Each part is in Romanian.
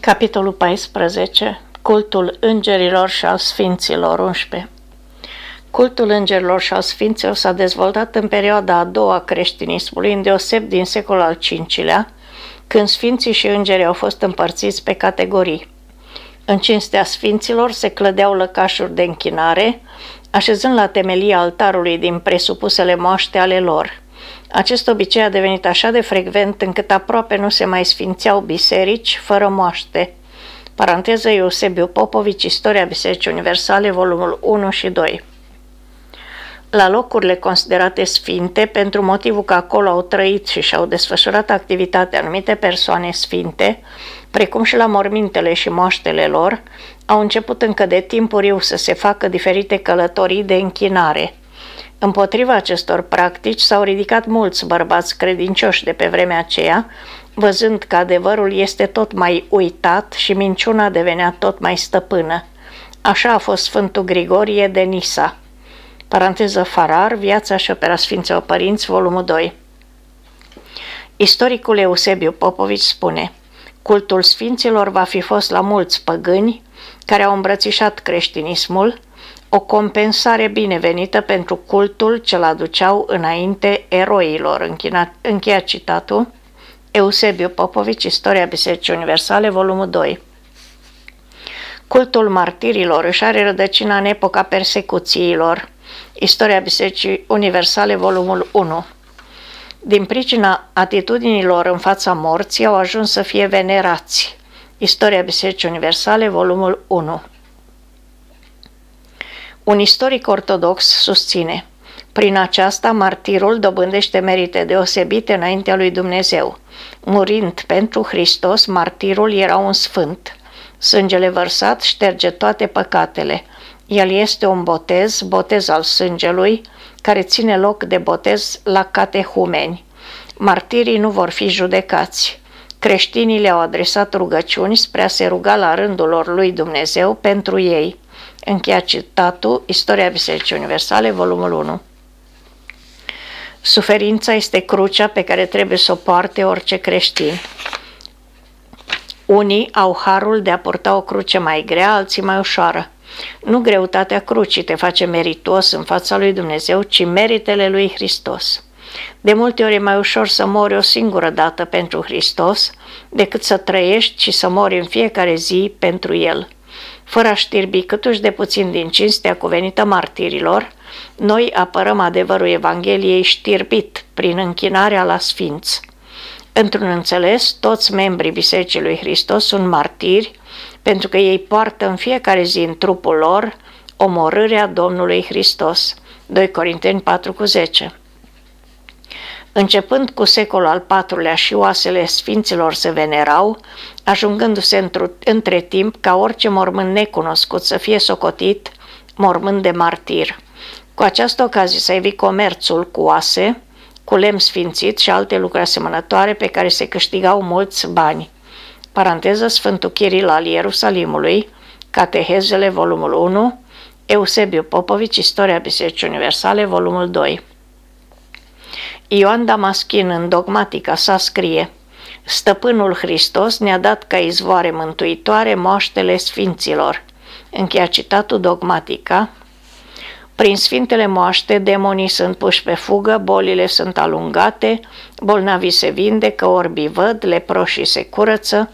Capitolul 14. Cultul îngerilor și al sfinților 11. Cultul îngerilor și al sfinților s-a dezvoltat în perioada a doua a creștinismului, îndeoseb din secolul al V-lea, când sfinții și îngerii au fost împărțiți pe categorii. În cinstea sfinților se clădeau lăcașuri de închinare, așezând la temelia altarului din presupusele moaște ale lor – acest obicei a devenit așa de frecvent încât aproape nu se mai sfințeau biserici fără moaște. Paranteză Eusebiu Popovici, Istoria Bisericii Universale, volumul 1 și 2. La locurile considerate sfinte, pentru motivul că acolo au trăit și și-au desfășurat activitatea anumite persoane sfinte, precum și la mormintele și moaștele lor, au început încă de timpuriu să se facă diferite călătorii de închinare – Împotriva acestor practici s-au ridicat mulți bărbați credincioși de pe vremea aceea, văzând că adevărul este tot mai uitat și minciuna devenea tot mai stăpână. Așa a fost Sfântul Grigorie de Nisa. Paranteză Farar, Viața și opera Sfinților Părinți, volumul 2. Istoricul Eusebiu Popovici spune Cultul Sfinților va fi fost la mulți păgâni care au îmbrățișat creștinismul, o compensare binevenită pentru cultul ce-l aduceau înainte eroilor. Încheia citatul. Eusebiu Popovici, Istoria Bisericii Universale, volumul 2. Cultul martirilor își are rădăcina în epoca persecuțiilor. Istoria Bisericii Universale, volumul 1. Din pricina atitudinilor în fața morții au ajuns să fie venerați. Istoria Bisericii Universale, volumul 1. Un istoric ortodox susține prin aceasta, martirul dobândește merite deosebite înaintea lui Dumnezeu. Murind pentru Hristos, martirul era un sfânt. Sângele vărsat șterge toate păcatele. El este un botez, botez al sângelui, care ține loc de botez la catehumeni. Martirii nu vor fi judecați. Creștinii le-au adresat rugăciuni spre a se ruga la rândul lor lui Dumnezeu pentru ei. Încheia citatul Istoria Bisericii Universale, volumul 1. Suferința este crucea pe care trebuie să o poarte orice creștin. Unii au harul de a purta o cruce mai grea, alții mai ușoară. Nu greutatea crucii te face meritos în fața lui Dumnezeu, ci meritele lui Hristos. De multe ori e mai ușor să mori o singură dată pentru Hristos decât să trăiești și să mori în fiecare zi pentru El. Fără a știrbi câtuși de puțin din cinstea cuvenită martirilor, noi apărăm adevărul Evangheliei știrbit prin închinarea la sfinți. Într-un înțeles, toți membrii Bisericii lui Hristos sunt martiri pentru că ei poartă în fiecare zi în trupul lor omorârea Domnului Hristos. 2 Corinteni 4 cu 10 Începând cu secolul al IV-lea și oasele sfinților se venerau, ajungându-se între timp ca orice mormânt necunoscut să fie socotit mormânt de martir. Cu această ocazie s-a evit comerțul cu oase, cu lemn sfințit și alte lucruri asemănătoare pe care se câștigau mulți bani. Paranteză Sfântul Chiril al Ierusalimului, Catehezele, volumul 1, Eusebiu Popovici, Istoria Bisericii Universale, volumul 2. Ioan Damaschin în dogmatica sa scrie Stăpânul Hristos ne-a dat ca izvoare mântuitoare moaștele sfinților. Încheia citatul dogmatica. Prin sfintele moaște, demonii sunt puși pe fugă, bolile sunt alungate, bolnavii se vindecă, orbii văd, leproșii se curăță,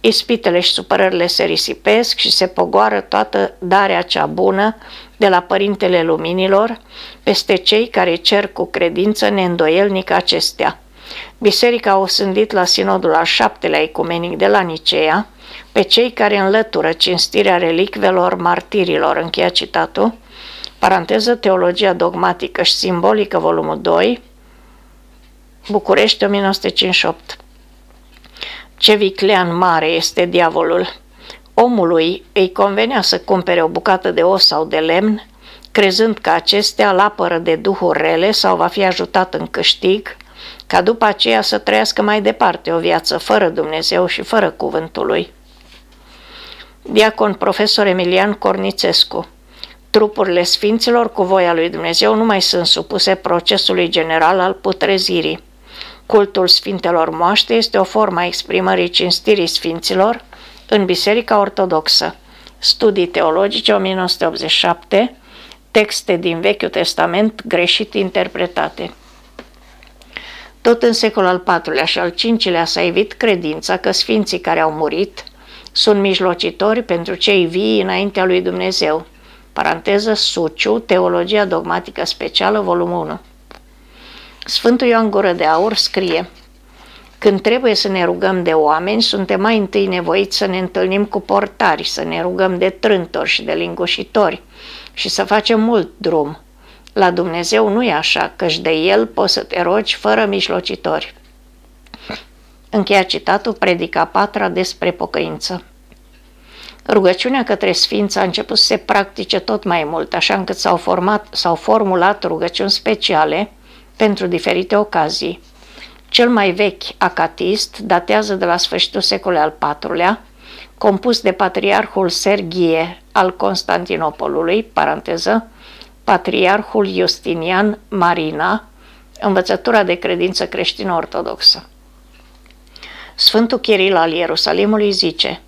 ispitele și supărările se risipesc și se pogoară toată darea cea bună de la Părintele Luminilor peste cei care cer cu credință neîndoielnic acestea. Biserica a osândit la sinodul al șaptelea ecumenic de la Nicea pe cei care înlătură cinstirea relicvelor martirilor, încheia citatul, paranteză Teologia dogmatică și simbolică, volumul 2, București, 1958. Ce viclean mare este diavolul! Omului îi convenea să cumpere o bucată de os sau de lemn, crezând că acestea îl apără de duhuri rele sau va fi ajutat în câștig, ca după aceea să trăiască mai departe o viață fără Dumnezeu și fără cuvântul lui. Diacon profesor Emilian Cornițescu Trupurile sfinților cu voia lui Dumnezeu nu mai sunt supuse procesului general al putrezirii. Cultul sfintelor moaște este o formă a exprimării cinstirii sfinților în Biserica Ortodoxă. Studii teologice 1987, texte din Vechiul Testament greșit interpretate. Tot în secolul al IV-lea și al V-lea s-a evit credința că sfinții care au murit sunt mijlocitori pentru cei vii înaintea lui Dumnezeu. Paranteză Suciu, Teologia dogmatică specială, volumul 1. Sfântul Ioan Gură de Aur scrie Când trebuie să ne rugăm de oameni, suntem mai întâi nevoiți să ne întâlnim cu portari, să ne rugăm de trântori și de lingușitori și să facem mult drum. La Dumnezeu nu e așa, căci de El poți să te rogi fără mijlocitori. Încheia citatul Predica patra despre pocăință. Rugăciunea către Sfinți a început să se practice tot mai mult, așa încât s-au, format, s-au formulat rugăciuni speciale pentru diferite ocazii. Cel mai vechi acatist datează de la sfârșitul secolului al IV-lea, compus de patriarhul Serghie al Constantinopolului, paranteză, patriarhul Justinian Marina, învățătura de credință creștină-ortodoxă. Sfântul Chiril al Ierusalimului zice,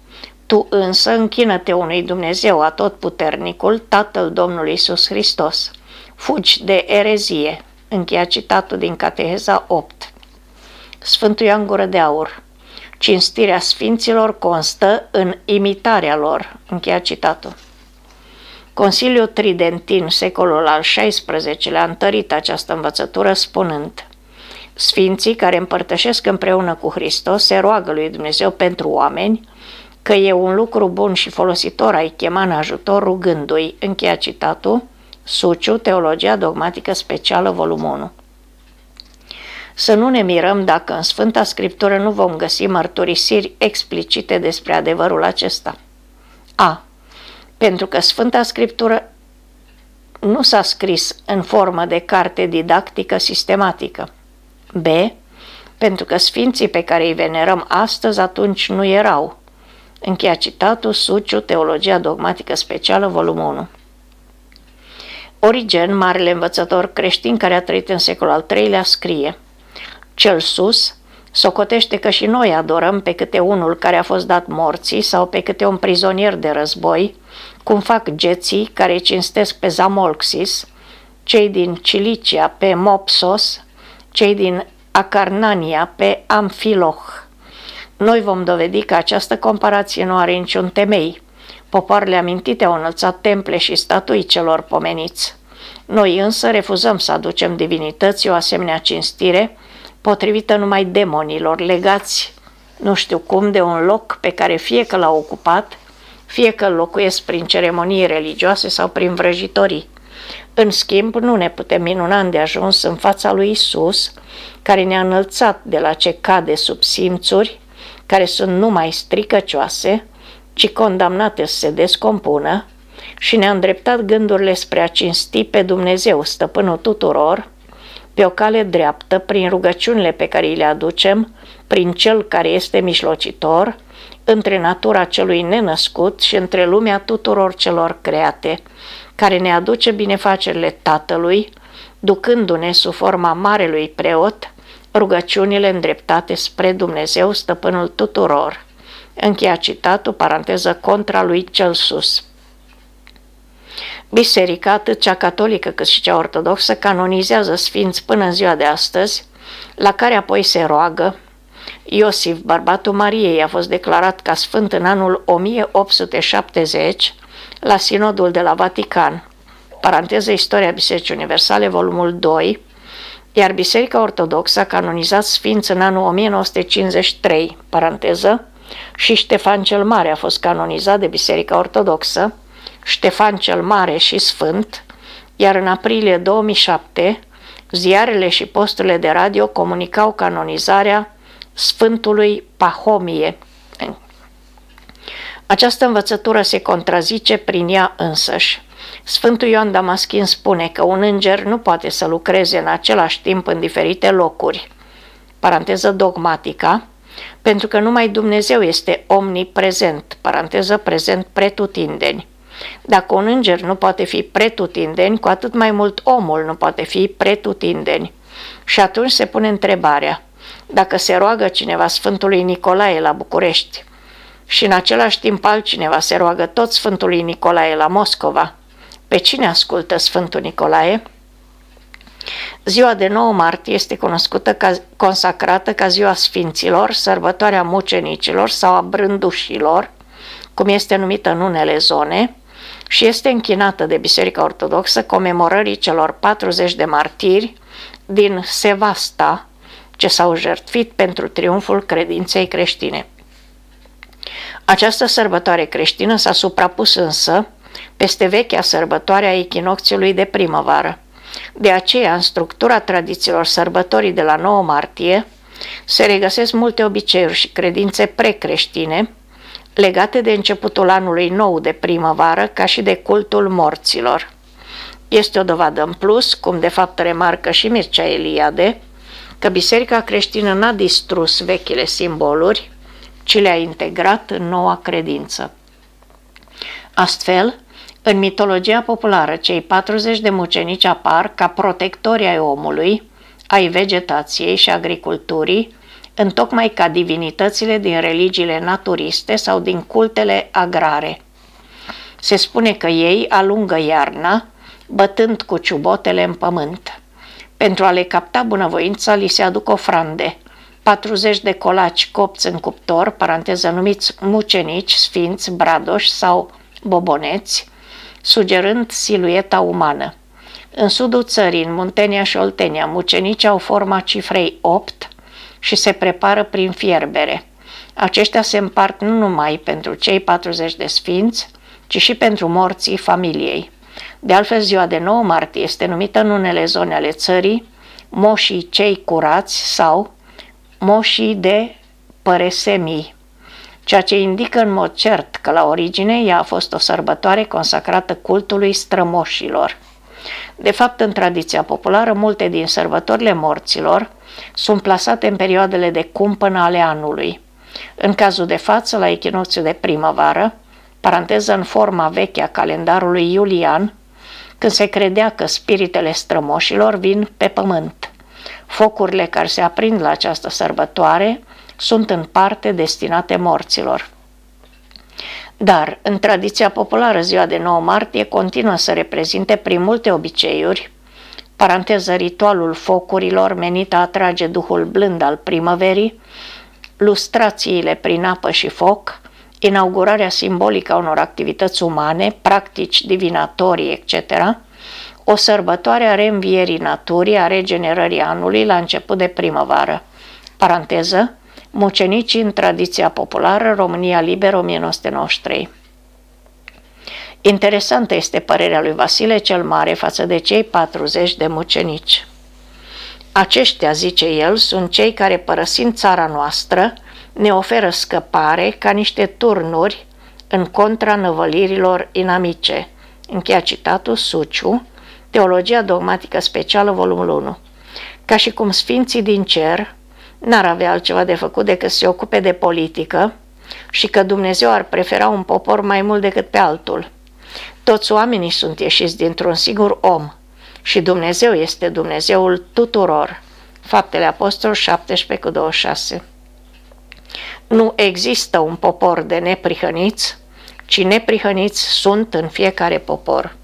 Tu însă închină-te unui Dumnezeu atotputernicul, Tatăl Domnului Iisus Hristos. Fugi de erezie. Încheia citatul din Cateheza 8. Sfântul Ioan Gură de Aur. Cinstirea sfinților constă în imitarea lor. Încheia citatul. Consiliul Tridentin, secolul al XVI-lea, a întărit această învățătură spunând Sfinții care împărtășesc împreună cu Hristos se roagă lui Dumnezeu pentru oameni că e un lucru bun și folositor ai chema în ajutor rugându-i. Încheia citatul, Suciu, Teologia Dogmatică Specială, volumul 1. Să nu ne mirăm dacă în Sfânta Scriptură nu vom găsi mărturisiri explicite despre adevărul acesta. A. Pentru că Sfânta Scriptură nu s-a scris în formă de carte didactică sistematică. B. Pentru că sfinții pe care îi venerăm astăzi atunci nu erau. Încheia citatul Suciu, Teologia Dogmatică Specială, volumul 1. Origen, marele învățător creștin care a trăit în secolul al III-lea, scrie Cel sus socotește că și noi adorăm pe câte unul care a fost dat morții sau pe câte un prizonier de război, cum fac geții care cinstesc pe Zamolxis, cei din Cilicia pe Mopsos, cei din Acarnania pe Amfiloh. Noi vom dovedi că această comparație nu are niciun temei. Popoarele amintite au înălțat temple și statui celor pomeniți. Noi însă refuzăm să aducem divinității o asemenea cinstire, potrivită numai demonilor legați, nu știu cum, de un loc pe care fie că l-au ocupat, fie că îl locuiesc prin ceremonii religioase sau prin vrăjitorii. În schimb, nu ne putem minuna de ajuns în fața lui Isus, care ne-a înălțat de la ce cade sub simțuri, care sunt numai stricăcioase, ci condamnate să se descompună, și ne-a îndreptat gândurile spre a cinsti pe Dumnezeu, stăpânul tuturor, pe o cale dreaptă, prin rugăciunile pe care îi le aducem, prin Cel care este mijlocitor, între natura celui nenăscut și între lumea tuturor celor create, care ne aduce binefacerile Tatălui, ducându-ne sub forma Marelui Preot, rugăciunile îndreptate spre Dumnezeu, stăpânul tuturor. Încheia citatul, paranteză, contra lui cel sus. Biserica, atât cea catolică cât și cea ortodoxă, canonizează sfinți până în ziua de astăzi, la care apoi se roagă. Iosif, bărbatul Mariei, a fost declarat ca sfânt în anul 1870 la Sinodul de la Vatican, paranteză Istoria Bisericii Universale, volumul 2, iar Biserica Ortodoxă a canonizat sfinți în anul 1953, paranteză, și Ștefan cel Mare a fost canonizat de Biserica Ortodoxă, Ștefan cel Mare și Sfânt, iar în aprilie 2007, ziarele și posturile de radio comunicau canonizarea Sfântului Pahomie. Această învățătură se contrazice prin ea însăși. Sfântul Ioan Damaschin spune că un înger nu poate să lucreze în același timp în diferite locuri, paranteză dogmatica, pentru că numai Dumnezeu este omniprezent, paranteză prezent pretutindeni. Dacă un înger nu poate fi pretutindeni, cu atât mai mult omul nu poate fi pretutindeni. Și atunci se pune întrebarea, dacă se roagă cineva Sfântului Nicolae la București, Și în același timp altcineva se roagă tot Sfântului Nicolae la Moscova. Pe cine ascultă Sfântul Nicolae? Ziua de 9 martie este cunoscută ca, consacrată ca ziua Sfinților, sărbătoarea mucenicilor sau a brândușilor, cum este numită în unele zone, și este închinată de Biserica Ortodoxă comemorării celor 40 de martiri din Sevasta, ce s-au jertfit pentru triumful credinței creștine. Această sărbătoare creștină s-a suprapus însă peste vechea sărbătoare a echinocțiului de primăvară. De aceea, în structura tradițiilor sărbătorii de la 9 martie, se regăsesc multe obiceiuri și credințe precreștine, legate de începutul anului nou de primăvară, ca și de cultul morților. Este o dovadă în plus, cum de fapt remarcă și Mircea Eliade, că biserica creștină n-a distrus vechile simboluri, ci le-a integrat în noua credință. Astfel, în mitologia populară, cei 40 de mucenici apar ca protectori ai omului, ai vegetației și agriculturii, întocmai ca divinitățile din religiile naturiste sau din cultele agrare. Se spune că ei alungă iarna, bătând cu ciubotele în pământ. Pentru a le capta bunăvoința, li se aduc ofrande, 40 de colaci copți în cuptor, paranteză numiți mucenici, sfinți, bradoși sau boboneți, sugerând silueta umană. În sudul țării, în Muntenia și Oltenia, mucenicii au forma cifrei 8 și se prepară prin fierbere. Aceștia se împart nu numai pentru cei 40 de sfinți, ci și pentru morții familiei. De altfel, ziua de 9 martie este numită în unele zone ale țării moșii cei curați sau moșii de păresemii, ceea ce indică în mod cert că la origine ea a fost o sărbătoare consacrată cultului strămoșilor. De fapt, în tradiția populară, multe din sărbătorile morților sunt plasate în perioadele de cumpănă ale anului. În cazul de față, la echinocțiul de primăvară, paranteză în forma veche a calendarului iulian, când se credea că spiritele strămoșilor vin pe pământ. Focurile care se aprind la această sărbătoare sunt în parte destinate morților. Dar, în tradiția populară, ziua de 9 martie continuă să reprezinte prin multe obiceiuri, paranteză ritualul focurilor menit a atrage duhul blând al primăverii, lustrațiile prin apă și foc, inaugurarea simbolică a unor activități umane, practici divinatorii, etc., o sărbătoare a reînvierii naturii, a regenerării anului la început de primăvară. Paranteză, mucenicii în tradiția populară, România Liberă 1993. Interesantă este părerea lui Vasile cel Mare față de cei 40 de mucenici. Aceștia, zice el, sunt cei care, părăsind țara noastră, ne oferă scăpare ca niște turnuri în contra năvălirilor inamice. Încheia citatul Suciu, Teologia dogmatică specială, volumul 1. Ca și cum sfinții din cer n-ar avea altceva de făcut decât să se ocupe de politică și că Dumnezeu ar prefera un popor mai mult decât pe altul. Toți oamenii sunt ieșiți dintr-un singur om și Dumnezeu este Dumnezeul tuturor. Faptele Apostol 17 cu 26 Nu există un popor de neprihăniți, ci neprihăniți sunt în fiecare popor.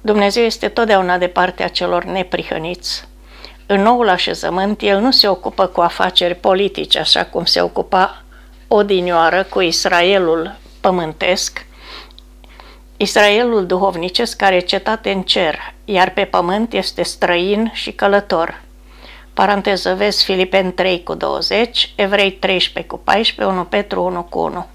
Dumnezeu este totdeauna de partea celor neprihăniți. În noul așezământ, el nu se ocupă cu afaceri politice, așa cum se ocupa odinioară cu Israelul pământesc, Israelul duhovnicesc care cetate în cer, iar pe pământ este străin și călător. Paranteză, vezi Filipen 3 cu 20, Evrei 13 cu 14, 1 Petru 1 cu 1.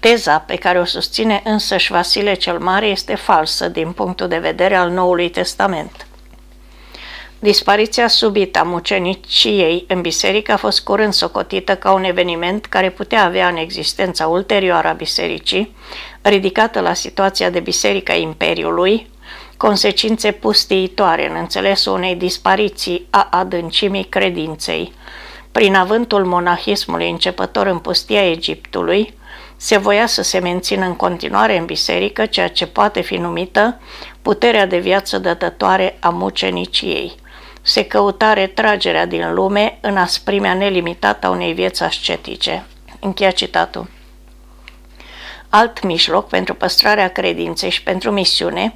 Teza pe care o susține însăși Vasile cel Mare este falsă din punctul de vedere al Noului Testament. Dispariția subită a muceniciei în biserică a fost curând socotită ca un eveniment care putea avea în existența ulterioară a bisericii, ridicată la situația de biserică a Imperiului, consecințe pustiitoare în înțelesul unei dispariții a adâncimii credinței. Prin avântul monahismului începător în pustia Egiptului, se voia să se mențină în continuare în biserică ceea ce poate fi numită puterea de viață dătătoare a muceniciei. Se căuta retragerea din lume în asprimea nelimitată a unei vieți ascetice. Încheia citatul. alt mijloc pentru păstrarea credinței și pentru misiune,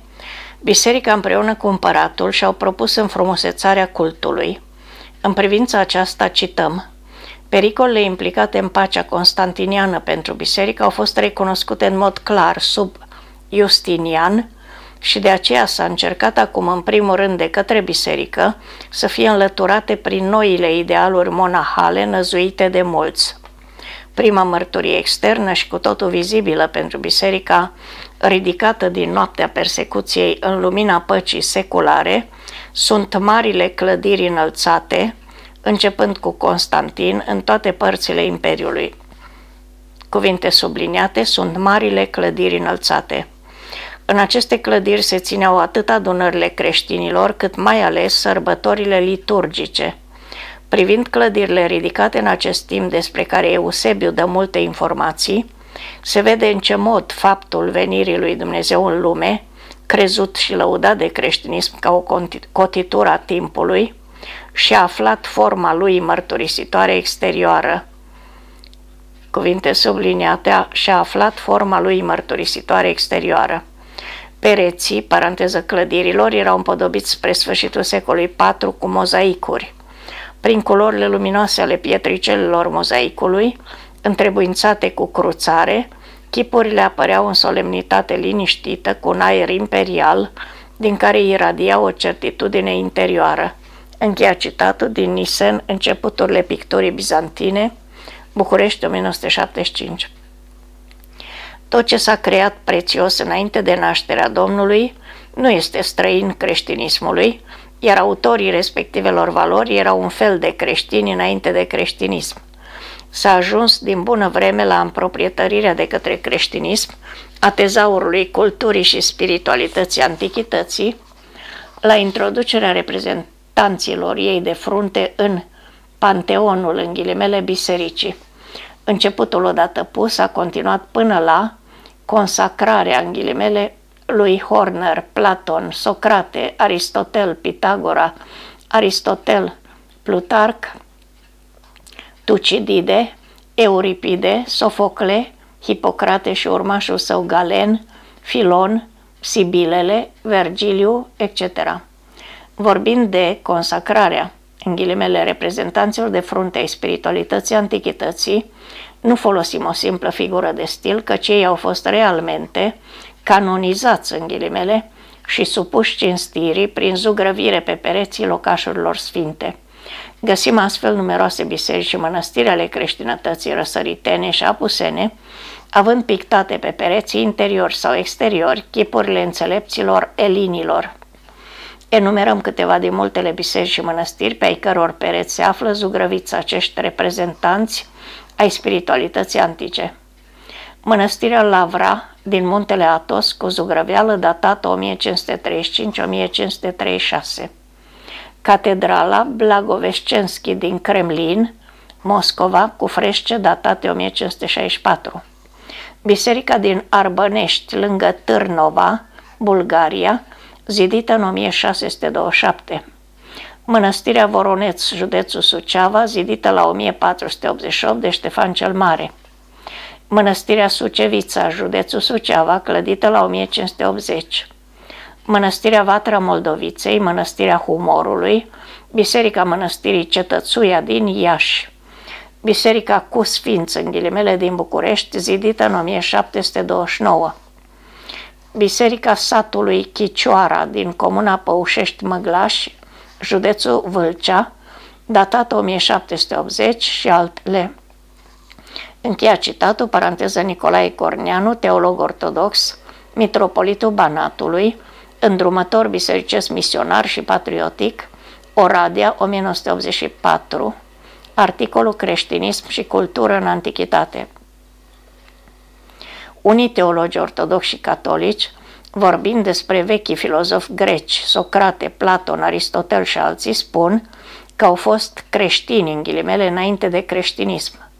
biserica împreună cu împăratul și-au propus înfrumusețarea cultului. În privința aceasta cităm Pericolele implicate în pacea constantiniană pentru biserică au fost recunoscute în mod clar sub Justinian și de aceea s-a încercat acum în primul rând de către biserică să fie înlăturate prin noile idealuri monahale năzuite de mulți. Prima mărturie externă și cu totul vizibilă pentru biserica ridicată din noaptea persecuției în lumina păcii seculare sunt marile clădiri înălțate, începând cu Constantin în toate părțile Imperiului. Cuvinte subliniate sunt marile clădiri înălțate. În aceste clădiri se țineau atât adunările creștinilor, cât mai ales sărbătorile liturgice. Privind clădirile ridicate în acest timp despre care Eusebiu dă multe informații, se vede în ce mod faptul venirii lui Dumnezeu în lume, crezut și lăudat de creștinism ca o cotitură a timpului, și a aflat forma lui mărturisitoare exterioară. Cuvinte subliniate, și-a aflat forma lui mărturisitoare exterioară. Pereții, paranteză clădirilor, erau împodobiți spre sfârșitul secolului IV cu mozaicuri. Prin culorile luminoase ale pietricelelor mozaicului, întrebuințate cu cruțare, chipurile apăreau în solemnitate liniștită, cu un aer imperial, din care iradia o certitudine interioară. Încheia citatul din Nisen, Începuturile picturii bizantine, București 1975. Tot ce s-a creat prețios înainte de nașterea Domnului nu este străin creștinismului, iar autorii respectivelor valori erau un fel de creștini înainte de creștinism. S-a ajuns din bună vreme la împroprietărirea de către creștinism a tezaurului culturii și spiritualității antichității, la introducerea reprezentanților ei de frunte în panteonul, în ghilimele, bisericii. Începutul odată pus a continuat până la consacrarea, în ghilimele, lui Horner, Platon, Socrate, Aristotel, Pitagora, Aristotel, Plutarc, Tucidide, Euripide, Sofocle, Hipocrate și urmașul său Galen, Filon, Sibilele, Vergiliu, etc. Vorbind de consacrarea, în ghilimele reprezentanților de frunte ai spiritualității antichității, nu folosim o simplă figură de stil, căci ei au fost realmente canonizați în ghilimele și supuși cinstirii prin zugrăvire pe pereții locașurilor sfinte. Găsim astfel numeroase biserici și mănăstiri ale creștinătății răsăritene și apusene, având pictate pe pereții interiori sau exteriori chipurile înțelepților elinilor. Enumerăm câteva din multele biserici și mănăstiri pe ai căror pereți se află zugrăviți acești reprezentanți ai spiritualității antice. Mănăstirea Lavra din muntele Atos cu zugrăveală datată 1535-1536. Catedrala Blagovescenski din Kremlin, Moscova, cu frește datate 1564. Biserica din Arbănești, lângă Târnova, Bulgaria, zidită în 1627. Mănăstirea Voroneț, județul Suceava, zidită la 1488 de Ștefan cel Mare. Mănăstirea Sucevița, județul Suceava, clădită la 1580. Mănăstirea Vatra Moldoviței, Mănăstirea Humorului, Biserica Mănăstirii Cetățuia din Iași. Biserica cu Sfinț, în ghilimele din București, zidită în 1729. Biserica satului Chicioara din comuna Păușești Măglași, județul Vâlcea, datat 1780 și altele. Încheia citatul, paranteză Nicolae Corneanu, teolog ortodox, mitropolitul Banatului, îndrumător bisericesc misionar și patriotic, Oradea, 1984, articolul Creștinism și cultură în antichitate. Unii teologi ortodoxi și catolici vorbind despre vechii filozofi greci, Socrate, Platon, Aristotel și alții, spun că au fost creștini, în ghilimele, înainte de creștinism.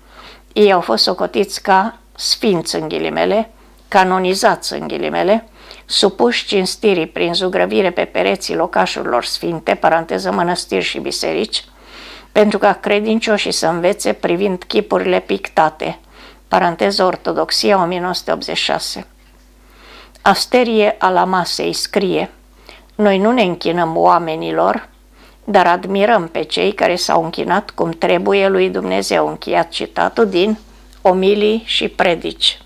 Ei au fost socotiți ca sfinți, în ghilimele, canonizați, în ghilimele, supuși cinstirii prin zugrăvire pe pereții locașurilor sfinte, paranteză mănăstiri și biserici, pentru ca credincioșii să învețe privind chipurile pictate, paranteză Ortodoxia 1986. Asterie Alamasei scrie Noi nu ne închinăm oamenilor, dar admirăm pe cei care s-au închinat cum trebuie lui Dumnezeu, încheiat citatul din Omilii și Predici.